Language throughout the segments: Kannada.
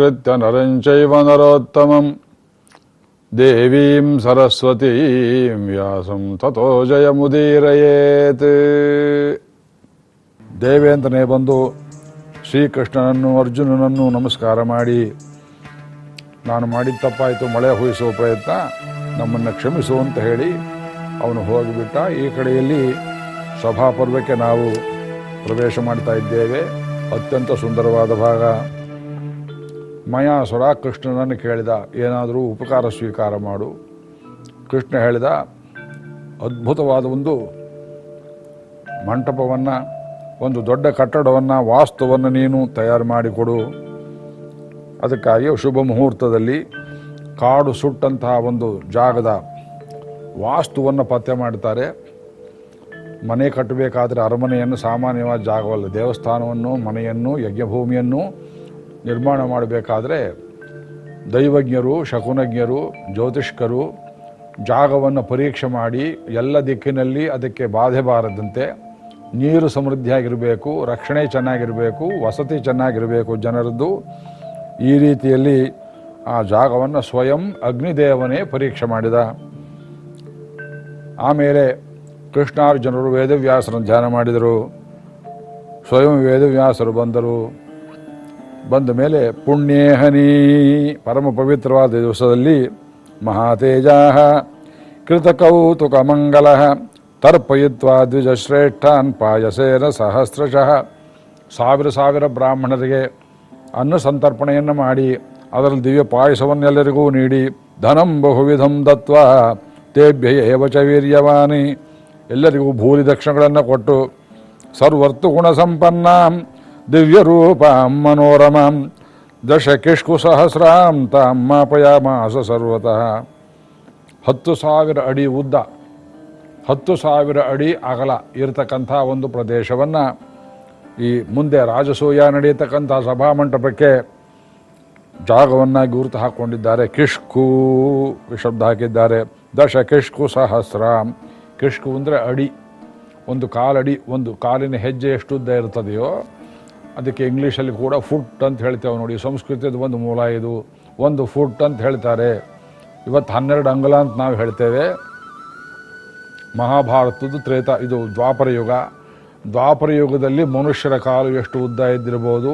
ನರಂ ಚೈವ ನರೋತ್ತಮಂ ದೇವೀಂ ಸರಸ್ವತೀಂ ವ್ಯಾಸಂ ತಥೋ ಜಯಮುದೀರಯೇತ್ ದೇವೇಂದ್ರನೇ ಬಂದು ಶ್ರೀಕೃಷ್ಣನನ್ನು, ಅರ್ಜುನನನ್ನು ನಮಸ್ಕಾರ ಮಾಡಿ, ನಾನು ಮಾಡಿದ ತಪ್ಪಾಯಿತು, ಮಳೆ ಹುಯಿಸುವ ಪ್ರಯತ್ನ, ನಮ್ಮನ್ನು ಕ್ಷಮಿಸು ಅಂತ ಹೇಳಿ ಅವನು ಹೋಗಿಬಿಟ್ಟ. ಈ ಕಡೆಯಲ್ಲಿ ಸಭಾಪರ್ವಕ್ಕೆ ನಾವು ಪ್ರವೇಶ ಮಾಡ್ತಾ ಇದ್ದೇವೆ. ಅತ್ಯಂತ ಸುಂದರವಾದ ಭಾಗ. ಮಯಾಸುರ ಕೃಷ್ಣನನ್ನು ಕೇಳಿದ, ಏನಾದರೂ ಉಪಕಾರ ಸ್ವೀಕಾರ ಮಾಡು. ಕೃಷ್ಣ ಹೇಳಿದ, ಅದ್ಭುತವಾದ ಒಂದು ಮಂಟಪವನ್ನು, ಒಂದು ದೊಡ್ಡ ಕಟ್ಟಡವನ್ನು, ವಾಸ್ತುವನ್ನು ನೀನು ತಯಾರು ಮಾಡಿಕೊಡು. ಅದಕ್ಕಾಗಿ ಶುಭ ಮುಹೂರ್ತದಲ್ಲಿ ಕಾಡು ಸುಟ್ಟಂತಹ ಒಂದು ಜಾಗದ ವಾಸ್ತುವನ್ನು ಪತ್ತೆ ಮಾಡ್ತಾರೆ ಮನೆ ಕಟ್ಟಬೇಕಾದ್ರೆ ಅರಮನೆಯನ್ನು ಸಾಮಾನ್ಯವಾದ ಜಾಗವಲ್ಲ, ದೇವಸ್ಥಾನವನ್ನು, ಮನೆಯನ್ನು, ಯಜ್ಞಭೂಮಿಯನ್ನು ನಿರ್ಮಾಣ ಮಾಡಬೇಕಾದ್ರೆ ದೈವಜ್ಞರು, ಶಕುನಜ್ಞರು, ಜ್ಯೋತಿಷ್ಕರು ಜಾಗವನ್ನು ಪರೀಕ್ಷೆ ಮಾಡಿ ಎಲ್ಲ ದಿಕ್ಕಿನಲ್ಲಿ ಅದಕ್ಕೆ ಬಾಧೆ ಬಾರದಂತೆ ನೀರು ಸಮೃದ್ಧಿಯಾಗಿರಬೇಕು, ರಕ್ಷಣೆ ಚೆನ್ನಾಗಿರಬೇಕು, ವಸತಿ ಚೆನ್ನಾಗಿರಬೇಕು ಜನರದ್ದು. ಈ ರೀತಿಯಲ್ಲಿ ಆ ಜಾಗವನ್ನು ಸ್ವಯಂ ಅಗ್ನಿದೇವನೇ ಪರೀಕ್ಷೆ ಮಾಡಿದ. ಆಮೇಲೆ ಕೃಷ್ಣಾರ್ಜುನರು ವೇದವ್ಯಾಸರನ್ನು ಧ್ಯಾನ ಮಾಡಿದರು. ಸ್ವಯಂ ವೇದವ್ಯಾಸರು ಬಂದರು. ಬಂದ ಮೇಲೆ ಪುಣ್ಯೇಹನಿ ಪರಮ ಪವಿತ್ರವಾದ ದಿವಸದಲ್ಲಿ ಮಹಾತೇಜ ಕೃತಕೌತುಕ ಮಂಗಲ ತರ್ಪಯಿತ್ವ ದ್ವಿಜಶ್ರೇಷ್ಠಾನ್ ಪಾಯಸೇನ ಸಹಸ್ರಶಃ. ಸಾವಿರ ಸಾವಿರ ಬ್ರಾಹ್ಮಣರಿಗೆ ಅನ್ನ ಸಂತರ್ಪಣೆಯನ್ನು ಮಾಡಿ, ಅದರಲ್ಲಿ ದಿವ್ಯ ಪಾಯಸವನ್ನೆಲ್ಲರಿಗೂ ನೀಡಿ, ಧನಂ ಬಹುವಿಧಂ ದತ್ವ ತೇಭ್ಯ ಏವಚ ವೀರ್ಯವಾನಿ. ಎಲ್ಲರಿಗೂ ಭೂರಿ ದಕ್ಷಿಣಗಳನ್ನು ಕೊಟ್ಟು, ಸರ್ವರ್ತು ಗುಣಸಂಪನ್ನಾಂ. ದಿವ್ಯರೂಪಾಂ ಮನೋರಮಾಂ ದಶ ಕಿಷ್ಕು ಸಹಸ್ರಾಂ ತಾಂ ಮಾಪಯಾಮಾಸ ಸರ್ವತಃ. ಹತ್ತು ಸಾವಿರ ಅಡಿ ಉದ್ದ, ಹತ್ತು ಸಾವಿರ ಅಡಿ ಅಗಲ ಇರತಕ್ಕಂಥ ಒಂದು ಪ್ರದೇಶವನ್ನು ಈ ಮುಂದೆ ರಾಜಸೂಯ ನಡೆಯತಕ್ಕಂಥ ಸಭಾಮಂಟಪಕ್ಕೆ ಜಾಗವನ್ನು ಗುರುತು ಹಾಕ್ಕೊಂಡಿದ್ದಾರೆ. ಕಿಷ್ಕು ಶಬ್ದ ಹಾಕಿದ್ದಾರೆ. ದಶ ಕಿಷ್ಕು ಸಹಸ್ರಾಂ ಕಿಷ್ಕು ಅಂದರೆ ಅಡಿ, ಒಂದು ಕಾಲಡಿ, ಒಂದು ಕಾಲಿನ ಹೆಜ್ಜೆ ಎಷ್ಟು ಉದ್ದ ಇರ್ತದೆಯೋ ಅದಕ್ಕೆ ಇಂಗ್ಲೀಷಲ್ಲಿ ಕೂಡ ಫುಟ್ ಅಂತ ಹೇಳ್ತೇವೆ ನೋಡಿ. ಸಂಸ್ಕೃತದ ಒಂದು ಮೂಲ ಇದು. ಒಂದು ಫುಟ್ ಅಂತ ಹೇಳ್ತಾರೆ. ಇವತ್ತು ಹನ್ನೆರಡು ಅಂಗಲ ಅಂತ ನಾವು ಹೇಳ್ತೇವೆ. ಮಹಾಭಾರತದ ತ್ರೇತ, ಇದು ದ್ವಾಪರ ಯುಗ. ದ್ವಾಪರ ಯುಗದಲ್ಲಿ ಮನುಷ್ಯರ ಕಾಲು ಎಷ್ಟು ಉದ್ದ ಇದ್ದಿರ್ಬೋದು,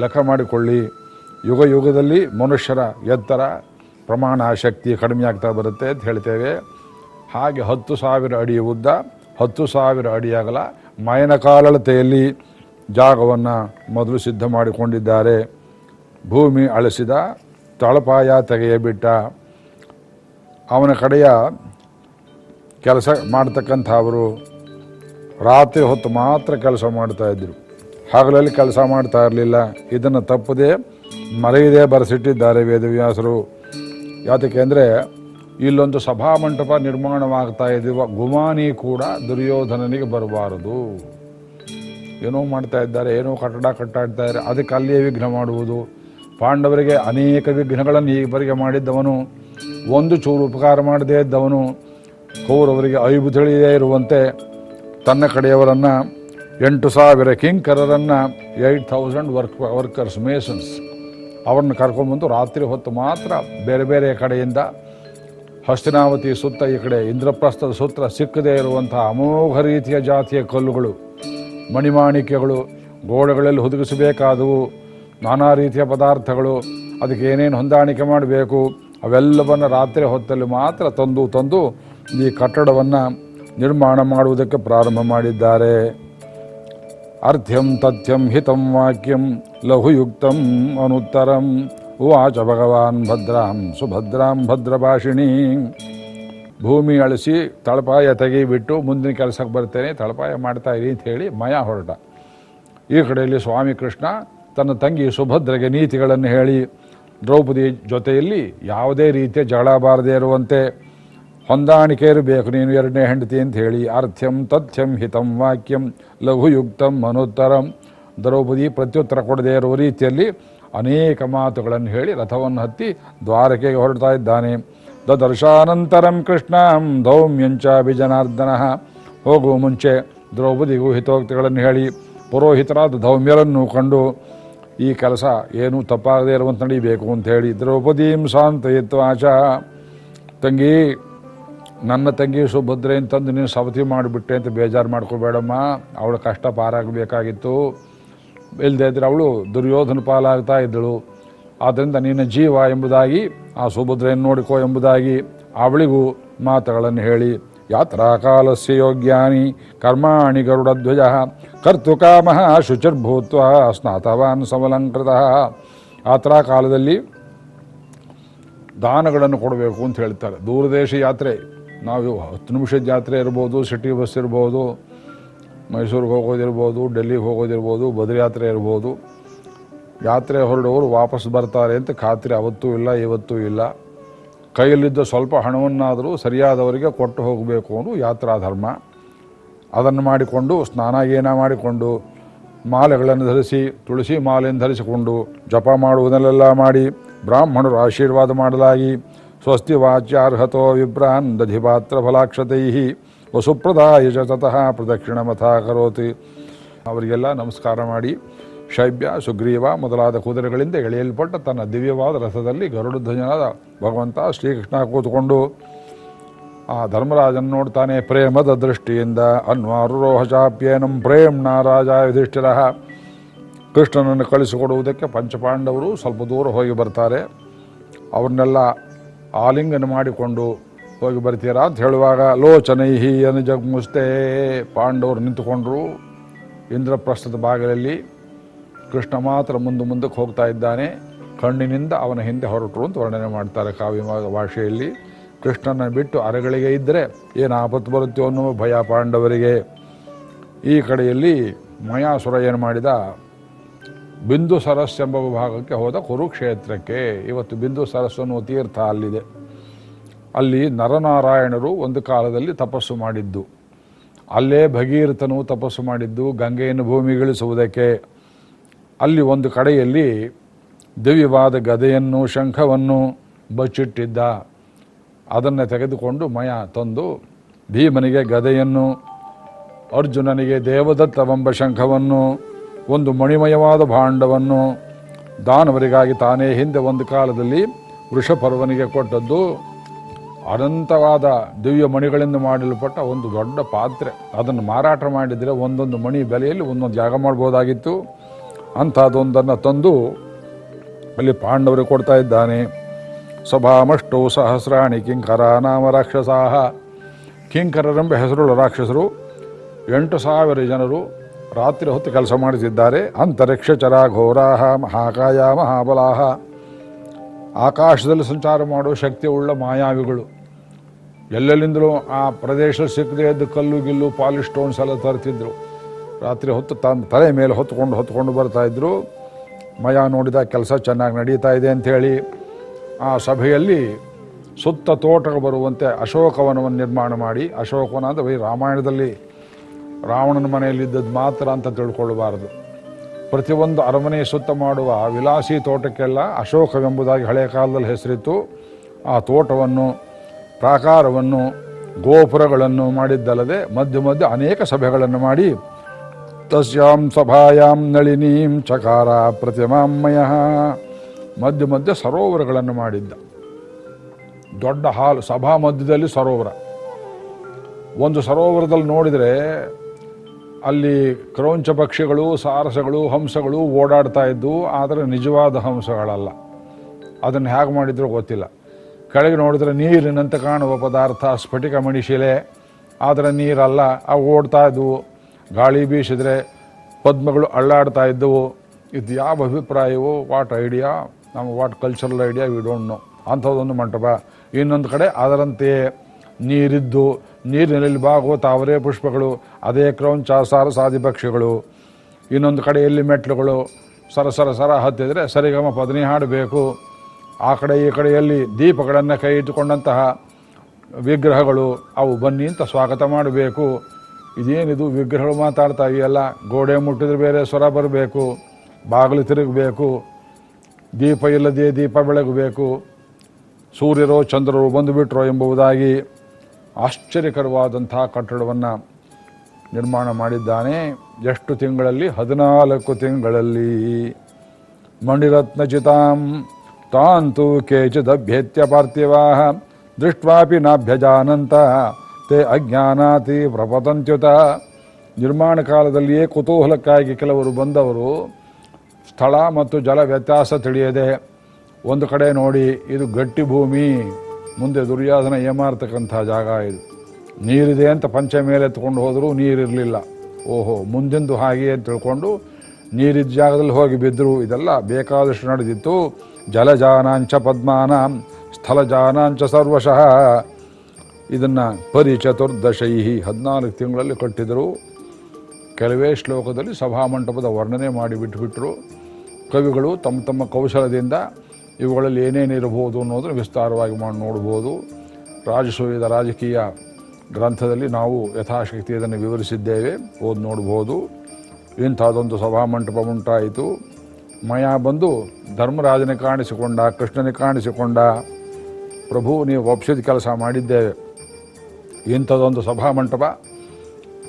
ಲೆಕ್ಕ ಮಾಡಿಕೊಳ್ಳಿ. ಯುಗ ಯುಗದಲ್ಲಿ ಮನುಷ್ಯರ ಎತ್ತರ, ಪ್ರಮಾಣ ಶಕ್ತಿ ಕಡಿಮೆ ಆಗ್ತಾ ಬರುತ್ತೆ ಅಂತ ಹೇಳ್ತೇವೆ. ಹಾಗೆ ಹತ್ತು ಸಾವಿರ ಅಡಿ ಉದ್ದ, ಹತ್ತು ಸಾವಿರ ಅಡಿ ಅಗಲ ಮಯನ ಕಾಲಳತೆಯಲ್ಲಿ ಜಾಗವನ್ನು ಮೊದಲು ಸಿದ್ಧ ಮಾಡಿಕೊಂಡಿದ್ದಾರೆ. ಭೂಮಿ ಅಳಿಸಿದ ತಳಪಾಯ ತೆಗೆಯಬಿಟ್ಟ ಅವನ ಕಡೆಯ ಕೆಲಸ ಮಾಡ್ತಕ್ಕಂಥವರು ರಾತ್ರಿ ಹೊತ್ತು ಮಾತ್ರ ಕೆಲಸ ಮಾಡ್ತಾ ಇದ್ರು. ಹಗಲಲ್ಲಿ ಕೆಲಸ ಮಾಡ್ತಾ ಇರಲಿಲ್ಲ. ಇದನ್ನು ತಪ್ಪದೆ ಮಲಗಿದೆ ಬರೆಸಿಟ್ಟಿದ್ದಾರೆ ವೇದವ್ಯಾಸರು. ಯಾತಕ್ಕೆ ಅಂದರೆ ಇಲ್ಲೊಂದು ಸಭಾಮಂಟಪ ನಿರ್ಮಾಣವಾಗ್ತಾ ಇದ್ದಿರುವ ಗುಮಾನಿ ಕೂಡ ದುರ್ಯೋಧನನಿಗೆ ಬರಬಾರದು. ಏನೋ ಮಾಡ್ತಾ ಇದ್ದಾರೆ, ಏನೋ ಕಟ್ಟಡ ಕಟ್ಟಾಡ್ತಾ ಇದ್ದಾರೆ, ಅದಕ್ಕೆ ಅಲ್ಲಿಯೇ ವಿಘ್ನ ಮಾಡುವುದು. ಪಾಂಡವರಿಗೆ ಅನೇಕ ವಿಘ್ನಗಳನ್ನು ಈವರೆಗೆ ಮಾಡಿದ್ದವನು, ಒಂದು ಚೂರು ಉಪಕಾರ ಮಾಡದೇ ಇದ್ದವನು, ಕೌರವರಿಗೆ ಐಬು ತಿಳಿಯದೇ ಇರುವಂತೆ ತನ್ನ ಕಡೆಯವರನ್ನು ಎಂಟು ಸಾವಿರ ಕಿಂಕರರನ್ನು eight thousand work workers masons ಅವ್ರನ್ನ ಕರ್ಕೊಂಡ್ಬಂದು ರಾತ್ರಿ ಹೊತ್ತು ಮಾತ್ರ ಬೇರೆ ಬೇರೆ ಕಡೆಯಿಂದ ಹಸ್ತಿನಾವತಿ ಸುತ್ತ ಈ ಕಡೆ ಇಂದ್ರಪ್ರಸ್ಥದ ಸುತ್ತ ಸಿಕ್ಕದೇ ಇರುವಂತಹ ಅಮೋಘ ರೀತಿಯ ಜಾತಿಯ ಕಲ್ಲುಗಳು. ಮಣಿಮಾಣಿಕ್ಯಗಳು ಗೋಡೆಗಳಲ್ಲಿ ಹುದುಗಿಸಬೇಕಾದವು. ನಾನಾ ರೀತಿಯ ಪದಾರ್ಥಗಳು, ಅದಕ್ಕೆ ಏನೇನು ಹೊಂದಾಣಿಕೆ ಮಾಡಬೇಕು, ಅವೆಲ್ಲವನ್ನು ರಾತ್ರಿ ಹೊತ್ತಲ್ಲಿ ಮಾತ್ರ ತಂದು ತಂದು ಈ ಕಟ್ಟಡವನ್ನು ನಿರ್ಮಾಣ ಮಾಡುವುದಕ್ಕೆ ಪ್ರಾರಂಭ ಮಾಡಿದ್ದಾರೆ. ಅರ್ಥ್ಯಂ ತಥ್ಯಂ ಹಿತಂ ವಾಕ್ಯಂ ಲಘುಯುಕ್ತಂ ಅನುತ್ತರಂ. ಉವಾಚ ಭಗವಾನ್ ಭದ್ರಾಂ ಸುಭದ್ರಾಂ ಭದ್ರಭಾಷಿಣಿ. ಭೂಮಿ ಅಳಿಸಿ ತಳಪಾಯ ತೆಗಿಬಿಟ್ಟು ಮುಂದಿನ ಕೆಲಸಕ್ಕೆ ಬರ್ತೇನೆ, ತಳಪಾಯ ಮಾಡ್ತಾ ಇರಿ ಅಂತ ಹೇಳಿ ಮಯ ಹೊರಟ. ಈ ಕಡೆಯಲ್ಲಿ ಸ್ವಾಮಿ ಕೃಷ್ಣ ತನ್ನ ತಂಗಿ ಸುಭದ್ರೆಗೆ ನೀತಿಗಳನ್ನು ಹೇಳಿ, ದ್ರೌಪದಿ ಜೊತೆಯಲ್ಲಿ ಯಾವುದೇ ರೀತಿಯ ಜಗಳ ಬಾರದೇ ಇರುವಂತೆ ಹೊಂದಾಣಿಕೆ ಇರಬೇಕು ನೀನು ಎರಡನೇ ಹೆಂಡತಿ ಅಂತ ಹೇಳಿ, ಅರ್ಥ್ಯಂ ತಥ್ಯಂ ಹಿತಂ ವಾಕ್ಯಂ ಲಘುಯುಕ್ತಂ ಮನೋತ್ತರಂ. ದ್ರೌಪದಿ ಪ್ರತ್ಯುತ್ತರ ಕೊಡದೇ ಇರುವ ರೀತಿಯಲ್ಲಿ ಅನೇಕ ಮಾತುಗಳನ್ನು ಹೇಳಿ ರಥವನ್ನು ಹತ್ತಿ ದ್ವಾರಕೆಗೆ ಹೊರಡ್ತಾ ಇದ್ದಾನೆ. ದದರ್ಶಾನಂತರಂ ಕೃಷ್ಣಂ ಧೌಮ್ಯಂಚ ಬಿಜನಾರ್ದನ ಹೋಗುವ ಮುಂಚೆ ದ್ರೌಪದಿಗೂ ಹಿತೋಕ್ತಿಗಳನ್ನು ಹೇಳಿ ಪುರೋಹಿತರಾದ ಧೌಮ್ಯರನ್ನು ಕಂಡು, ಈ ಕೆಲಸ ಏನೂ ತಪ್ಪಾಗದೇ ಇರುವಂತ ನಡೀಬೇಕು ಅಂತ ಹೇಳಿ ದ್ರೌಪದೀಂ ಸಾಂತಯಿತ್ವಾಚ ತಂಗಿ, ನನ್ನ ತಂಗಿ ಸುಭದ್ರೆ ಅಂತಂದು ನೀನು ಸವತಿ ಮಾಡಿಬಿಟ್ಟೆ ಅಂತ ಬೇಜಾರು ಮಾಡ್ಕೋಬೇಡಮ್ಮ, ಅವಳ ಕಷ್ಟ ಪಾರಾಗಬೇಕಾಗಿತ್ತು ಇಲ್ಲದೆ ಇದ್ರೆ ಅವಳು ದುರ್ಯೋಧನ ಪಾಲಾಗ್ತಾ ಇದ್ದಳು. ಆದ್ದರಿಂದ ನಿನ್ನ ಜೀವ ಎಂಬುದಾಗಿ, ಆ ಸುಭದ್ರೆಯನ್ನು ನೋಡಿಕೋ ಎಂಬುದಾಗಿ ಅವಳಿಗೂ ಮಾತುಗಳನ್ನು ಹೇಳಿ. ಯಾತ್ರಾ ಕಾಲಸ್ಯ ಯೋಗ್ಯಾನಿ, ಕರ್ಮಾಣಿ ಗರುಡಧ್ವಜ ಕರ್ತುಕಾಮಃ ಶುಚಿರ್ಭೂತ್ವ ಸ್ನಾತವಾನ್ ಸಮಲಂಕೃತ. ಯಾತ್ರಾ ಕಾಲದಲ್ಲಿ ದಾನಗಳನ್ನು ಕೊಡಬೇಕು ಅಂತ ಹೇಳ್ತಾರೆ. ದೂರದೇಶ ಯಾತ್ರೆ, ನಾವು ಹತ್ತು ನಿಮಿಷದ ಯಾತ್ರೆ ಇರ್ಬೋದು, ಸಿಟಿ ಬಸ್ ಇರ್ಬೋದು, ಮೈಸೂರಿಗೆ ಹೋಗೋದಿರ್ಬೋದು, ಡೆಲ್ಲಿಗೆ ಹೋಗೋದಿರ್ಬೋದು ಬದ್ರಿ ಯಾತ್ರೆ ಇರ್ಬೋದು. ಯಾತ್ರೆ ಹೊರಡೋರು ವಾಪಸ್ ಬರ್ತಾರೆ ಅಂತ ಖಾತ್ರಿ ಅವತ್ತೂ ಇಲ್ಲ, ಇವತ್ತೂ ಇಲ್ಲ. ಕೈಯಲ್ಲಿದ್ದ ಸ್ವಲ್ಪ ಹಣವನ್ನಾದರೂ ಸರಿಯಾದವರಿಗೆ ಕೊಟ್ಟು ಹೋಗಬೇಕು ಅನ್ನೋ ಯಾತ್ರಾ ಧರ್ಮ ಅದನ್ನು ಮಾಡಿಕೊಂಡು ಸ್ನಾನ ಏನ ಮಾಡಿಕೊಂಡು ಮಾಲೆಗಳನ್ನು ಧರಿಸಿ, ತುಳಸಿ ಮಾಲೆಯನ್ನು ಧರಿಸಿಕೊಂಡು ಜಪ ಮಾಡುವುದನ್ನೆಲ್ಲ ಮಾಡಿ, ಬ್ರಾಹ್ಮಣರು ಆಶೀರ್ವಾದ ಮಾಡಲಾಗಿ, ಸ್ವಸ್ತಿ ವಾಚ್ಯಾರ್ಹತೋ ವಿಭ್ರಾನ್ ದಧಿಪಾತ್ರ ಫಲಾಕ್ಷತೈ ವಸುಪ್ರದಾಯ ತತಃ ಪ್ರದಕ್ಷಿಣ ಮಥಾ ಕರೋತಿ ಅವರಿಗೆಲ್ಲ ನಮಸ್ಕಾರ ಮಾಡಿ. ಶೈಬ್ಯ, ಸುಗ್ರೀವ ಮೊದಲಾದ ಕುದುರೆಗಳಿಂದ ಎಳೆಯಲ್ಪಟ್ಟ ತನ್ನ ದಿವ್ಯವಾದ ರಥದಲ್ಲಿ ಗರುಡಧ್ವಜನಾದ ಭಗವಂತ ಶ್ರೀಕೃಷ್ಣ ಕೂತುಕೊಂಡು, ಆ ಧರ್ಮರಾಜನ್ ನೋಡ್ತಾನೆ ಪ್ರೇಮದ ದೃಷ್ಟಿಯಿಂದ. ಅನ್ವಾರುರೋಹ ಚಾಪ್ಯೇನಂ ಪ್ರೇಮ್ನ ರಾಜ ಯುಧಿಷ್ಠಿರ. ಕೃಷ್ಣನನ್ನು ಕಳಿಸಿಕೊಡುವುದಕ್ಕೆ ಪಂಚಪಾಂಡವರು ಸ್ವಲ್ಪ ದೂರ ಹೋಗಿ ಬರ್ತಾರೆ. ಅವ್ರನ್ನೆಲ್ಲ ಆಲಿಂಗನ ಮಾಡಿಕೊಂಡು ಹೋಗಿ ಬರ್ತೀರಾ ಅಂತ ಹೇಳುವಾಗ, ಲೋಚನೈಹಿ ಅನು ಜಗ್ಮುಸ್ತೇ ಪಾಂಡವರು ನಿಂತುಕೊಂಡ್ರು. ಇಂದ್ರಪ್ರಸ್ಥದ ಬಾಗಿಲಲ್ಲಿ ಕೃಷ್ಣ ಮಾತ್ರ ಮುಂದೆ ಮುಂದಕ್ಕೆ ಹೋಗ್ತಾ ಇದ್ದಾನೆ. ಕಣ್ಣಿನಿಂದ ಅವನ ಹಿಂದೆ ಹೊರಟರು ಅಂತ ವರ್ಣನೆ ಮಾಡ್ತಾರೆ ಕಾವ್ಯ ಭಾಷೆಯಲ್ಲಿ. ಕೃಷ್ಣನ ಬಿಟ್ಟು ಅರಗಳಿಗೆ ಇದ್ದರೆ ಏನು ಆಪತ್ತು ಬರುತ್ತೋ ಅನ್ನೋ ಭಯ ಪಾಂಡವರಿಗೆ. ಈ ಕಡೆಯಲ್ಲಿ ಮಯಾಸುರ ಏನು ಮಾಡಿದ? ಬಿಂದು ಸರಸ್ ಎಂಬ ಭಾಗಕ್ಕೆ ಹೋದ ಕುರುಕ್ಷೇತ್ರಕ್ಕೆ. ಇವತ್ತು ಬಿಂದು ಸರಸ್ ಅನ್ನುವ ತೀರ್ಥ ಅಲ್ಲಿದೆ. ಅಲ್ಲಿ ನರನಾರಾಯಣರು ಒಂದು ಕಾಲದಲ್ಲಿ ತಪಸ್ಸು ಮಾಡಿದ್ದು. ಅಲ್ಲೇ ಭಗೀರಥನು ತಪಸ್ಸು ಮಾಡಿದ್ದು, ಗಂಗೆಯನ್ನು ಭೂಮಿಗಿಳಿಸುವುದಕ್ಕೆ. ಅಲ್ಲಿ ಒಂದು ಕಡೆಯಲ್ಲಿ ದಿವ್ಯವಾದ ಗದೆಯನ್ನು, ಶಂಖವನ್ನು ಬಚ್ಚಿಟ್ಟಿದ್ದ. ಅದನ್ನು ತೆಗೆದುಕೊಂಡು ಮಯ ತಂದು ಭೀಮನಿಗೆ ಗದೆಯನ್ನು, ಅರ್ಜುನನಿಗೆ ದೇವದತ್ತವೆಂಬ ಶಂಖವನ್ನು, ಒಂದು ಮಣಿಮಯವಾದ ಭಾಂಡವನ್ನು ದಾನವರಿಗಾಗಿ ತಾನೇ ಹಿಂದೆ ಒಂದು ಕಾಲದಲ್ಲಿ ವೃಷಪರ್ವನಿಗೆ ಕೊಟ್ಟದ್ದು. ಅನಂತವಾದ ದಿವ್ಯ ಮಣಿಗಳಿಂದ ಮಾಡಲ್ಪಟ್ಟ ಒಂದು ದೊಡ್ಡ ಪಾತ್ರೆ. ಅದನ್ನು ಮಾರಾಟ ಮಾಡಿದರೆ ಒಂದೊಂದು ಮಣಿ ಬೆಲೆಯಲ್ಲಿ ಒಂದೊಂದು ಜಾಗ ಮಾಡ್ಬೋದಾಗಿತ್ತು. ಅಂಥದ್ದೊಂದನ್ನು ತಂದು ಅಲ್ಲಿ ಪಾಂಡವರಿಗೆ ಕೊಡ್ತಾ ಇದ್ದಾನೆ. ಸಭಾಮಷ್ಟು ಸಹಸ್ರಾಣಿ ಕಿಂಕರ ನಾಮ ರಾಕ್ಷಸಾಹ. ಕಿಂಕರರೆಂಬ ಹೆಸರುಳ್ಳ ರಾಕ್ಷಸರು ಎಂಟು ಸಾವಿರ ಜನರು ರಾತ್ರಿ ಹೊತ್ತು ಕೆಲಸ ಮಾಡುತ್ತಿದ್ದಾರೆ ಅಂತರಿಕ್ಷ ಚರ ಘೋರಾಹ ಮಹಾಕಾಯ, ಮಹಾಬಲಾಹ. ಆಕಾಶದಲ್ಲಿ ಸಂಚಾರ ಶಕ್ತಿ ಉಳ್ಳ ಮಾಯಾವಿಗಳು. ಎಲ್ಲೆಲ್ಲಿಂದಲೂ ಆ ಪ್ರದೇಶ ಸಿಕ್ಕದೆ ಕಲ್ಲು ಗಿಲ್ಲು ಪಾಲಿಶ್ ಸ್ಟೋನ್ಸ್ ಎಲ್ಲ ತರ್ತಿದ್ರು. ರಾತ್ರಿ ಹೊತ್ತು ತನ್ನ ತಲೆ ಮೇಲೆ ಹೊತ್ಕೊಂಡು ಹೊತ್ಕೊಂಡು ಬರ್ತಾ ಇದ್ರು. ಮಯ ನೋಡಿದ ಕೆಲಸ ಚೆನ್ನಾಗಿ ನಡೀತಾ ಇದೆ ಅಂಥೇಳಿ ಆ ಸಭೆಯಲ್ಲಿ ಸುತ್ತ ತೋಟಕ್ಕೆ ಬರುವಂತೆ ಅಶೋಕವನವನ್ನು ನಿರ್ಮಾಣ ಮಾಡಿ, ಅಶೋಕವನ ಅಂದರೆ ಬರೀ ರಾಮಾಯಣದಲ್ಲಿ ರಾವಣನ ಮನೆಯಲ್ಲಿದ್ದದ್ದು ಮಾತ್ರ ಅಂತ ತಿಳ್ಕೊಳ್ಬಾರದು. ಪ್ರತಿಯೊಂದು ಅರಮನೆ ಸುತ್ತ ಮಾಡುವ ವಿಲಾಸಿ ತೋಟಕ್ಕೆಲ್ಲ ಅಶೋಕವೆಂಬುದಾಗಿ ಹಳೆಯ ಕಾಲದಲ್ಲಿ ಹೆಸರಿತ್ತು. ಆ ತೋಟವನ್ನು, ಪ್ರಾಕಾರವನ್ನು, ಗೋಪುರಗಳನ್ನು ಮಾಡಿದ್ದಲ್ಲದೆ ಮಧ್ಯ ಮಧ್ಯೆ ಅನೇಕ ಸಭೆಗಳನ್ನು ಮಾಡಿ ತಸ್ಯಾಂ ಸಭಾಯಾಂ ನಳಿನೀಂ ಚಕಾರ ಪ್ರತಿಮಾಮಯ ಮಧ್ಯ ಮಧ್ಯ ಸರೋವರಗಳನ್ನು ಮಾಡಿದ್ದ। ದೊಡ್ಡ ಹಾಲು, ಸಭಾ ಮಧ್ಯದಲ್ಲಿ ಸರೋವರ। ಒಂದು ಸರೋವರದಲ್ಲಿ ನೋಡಿದರೆ ಅಲ್ಲಿ ಕ್ರೌಂಚ ಪಕ್ಷಿಗಳು, ಸಾರಸಗಳು, ಹಂಸಗಳು ಓಡಾಡ್ತಾ ಇದ್ದು, ಆದರೆ ನಿಜವಾದ ಹಂಸಗಳಲ್ಲ. ಅದನ್ನು ಹೇಗೆ ಮಾಡಿದ್ರು ಗೊತ್ತಿಲ್ಲ. ಕೆಳಗೆ ನೋಡಿದ್ರೆ ನೀರಿನಂತೆ ಕಾಣುವ ಪದಾರ್ಥ, ಸ್ಫಟಿಕ ಮಣಿಶಿಲೆ, ಆದರೆ ನೀರಲ್ಲ, ಅವು ಓಡ್ತಾ ಇದ್ದವು ಗಾಳಿ ಬೀಸಿದ್ರೆ ಪದ್ಮಗಳು ಅಳ್ಳಾಡ್ತಾ ಇದ್ದವು. ಇದು ಯಾವ ಅಭಿಪ್ರಾಯವೋ ವಾಟ್ ಐಡಿಯಾ ನಮ್ಮ what cultural idea we don't know ಅಂಥದ್ದೊಂದು ಮಂಟಪ. ಇನ್ನೊಂದು ಕಡೆ ಅದರಂತೆಯೇ ನೀರಿದ್ದು, ನೀರಿನಲ್ಲಿ ಬಾಗುವ ತಾವರೆ ಪುಷ್ಪಗಳು, ಅದೇ ಕ್ರೌಂಚ ಸಾರಸಾದಿ ಪಕ್ಷಿಗಳು. ಇನ್ನೊಂದು ಕಡೆಯಲ್ಲಿ ಮೆಟ್ಲುಗಳು, ಸರ ಸರ ಸರ ಹತ್ತಿದ್ರೆ ಸರಿಗಮ ಪದನಿ ಹಾಡಬೇಕು. ಆ ಕಡೆ ಈ ಕಡೆಯಲ್ಲಿ ದೀಪಗಳನ್ನು ಕೈ ಇಟ್ಟುಕೊಂಡಂತಹ ವಿಗ್ರಹಗಳು, ಅವು ಬನ್ನಿ ಅಂತ ಸ್ವಾಗತ ಮಾಡಬೇಕು. ಇದೇನಿದು ವಿಗ್ರಹಗಳು ಮಾತಾಡ್ತಾ ಎಲ್ಲ ಗೋಡೆ ಮುಟ್ಟಿದ್ರೆ ಬೇರೆ ಸ್ವರ ಬರಬೇಕು, ಬಾಗಿಲು ತಿರುಗಬೇಕು, ದೀಪ ಇಲ್ಲದೆ ದೀಪ ಬೆಳಗಬೇಕು, ಸೂರ್ಯರೋ ಚಂದ್ರರು ಬಂದುಬಿಟ್ರೋ ಎಂಬುದಾಗಿ ಆಶ್ಚರ್ಯಕರವಾದಂಥ ಕಟ್ಟಡವನ್ನು ನಿರ್ಮಾಣ ಮಾಡಿದ್ದಾನೆ. ಎಷ್ಟು ತಿಂಗಳಲ್ಲಿ? ಹದಿನಾಲ್ಕು ತಿಂಗಳಲ್ಲಿ. ಮಣಿರತ್ನಚಿತಾಂ ತಾಂತು ಕೇಚಿದಭ್ಯೇತ್ಯ ಪಾರ್ಥಿವಾ ದೃಷ್ಟ್ವಾಪಿ ನಾಭ್ಯಜಾನಂತ. ತೇ ಅಜ್ಞಾನಾತಿ ಪ್ರಪತಂತ್ಯುತ ನಿರ್ಮಾಣ ಕಾಲದಲ್ಲಿಯೇ ಕುತೂಹಲಕ್ಕಾಗಿ ಕೆಲವರು ಬಂದವರು, ಸ್ಥಳ ಮತ್ತು ಜಲ ವ್ಯತ್ಯಾಸ ತಿಳಿಯದೆ. ಒಂದು ಕಡೆ ನೋಡಿ, ಇದು ಗಟ್ಟಿ ಭೂಮಿ, ಮುಂದೆ ದುರ್ಯೋಧನ ಏಮಾರ್ತಕ್ಕಂಥ ಜಾಗ ಇದು. ನೀರಿದೆ ಅಂತ ಪಂಚ ಮೇಲೆ ಎತ್ಕೊಂಡು ಹೋದರೂ ನೀರಿರಲಿಲ್ಲ. ಓಹೋ, ಮುಂದಿಂದು ಹಾಗೆ ಅಂತ ತಿಳ್ಕೊಂಡು ನೀರಿದ್ದ ಜಾಗದಲ್ಲಿ ಹೋಗಿ ಬಿದ್ದರು ಇದೆಲ್ಲ ಬೇಕಾದಷ್ಟು ನಡೆದಿತ್ತು. ಜಲಜಾನಾಂಚ ಪದ್ಮಾನಂ ಸ್ಥಳಜಾನಾಂಚ ಸರ್ವಶಃ. ಇದನ್ನು ಪರಿಚತುರ್ದಶೈ ಹದಿನಾಲ್ಕು ತಿಂಗಳಲ್ಲಿ ಕಟ್ಟಿದರು. ಕೆಲವೇ ಶ್ಲೋಕದಲ್ಲಿ ಸಭಾಮಂಟಪದ ವರ್ಣನೆ ಮಾಡಿ ಬಿಟ್ಟುಬಿಟ್ರು ಕವಿಗಳು ತಮ್ಮ ತಮ್ಮ ಕೌಶಲದಿಂದ ಇವುಗಳಲ್ಲಿ ಏನೇನಿರಬಹುದು ಅನ್ನೋದನ್ನು ವಿಸ್ತಾರವಾಗಿ ಮಾಡಿ ನೋಡ್ಬೋದು. ರಾಜಸೂಯದ ರಾಜಕೀಯ ಗ್ರಂಥದಲ್ಲಿ ನಾವು ಯಥಾಶಕ್ತಿ ಇದನ್ನು ವಿವರಿಸಿದ್ದೇವೆ. ಓದಿ ನೋಡ್ಬೋದು. ಇಂಥದ್ದೊಂದು ಸಭಾಮಂಟಪ ಉಂಟಾಯಿತು. ಮಯ ಬಂದು ಧರ್ಮರಾಜನೇ ಕಾಣಿಸಿಕೊಂಡ, ಕೃಷ್ಣನೇ ಕಾಣಿಸಿಕೊಂಡ. ಪ್ರಭು, ನೀವು ಒಪ್ಸಿದ ಕೆಲಸ ಮಾಡಿದ್ದೇವೆ. ಇಂಥದ್ದೊಂದು ಸಭಾಮಂಟಪ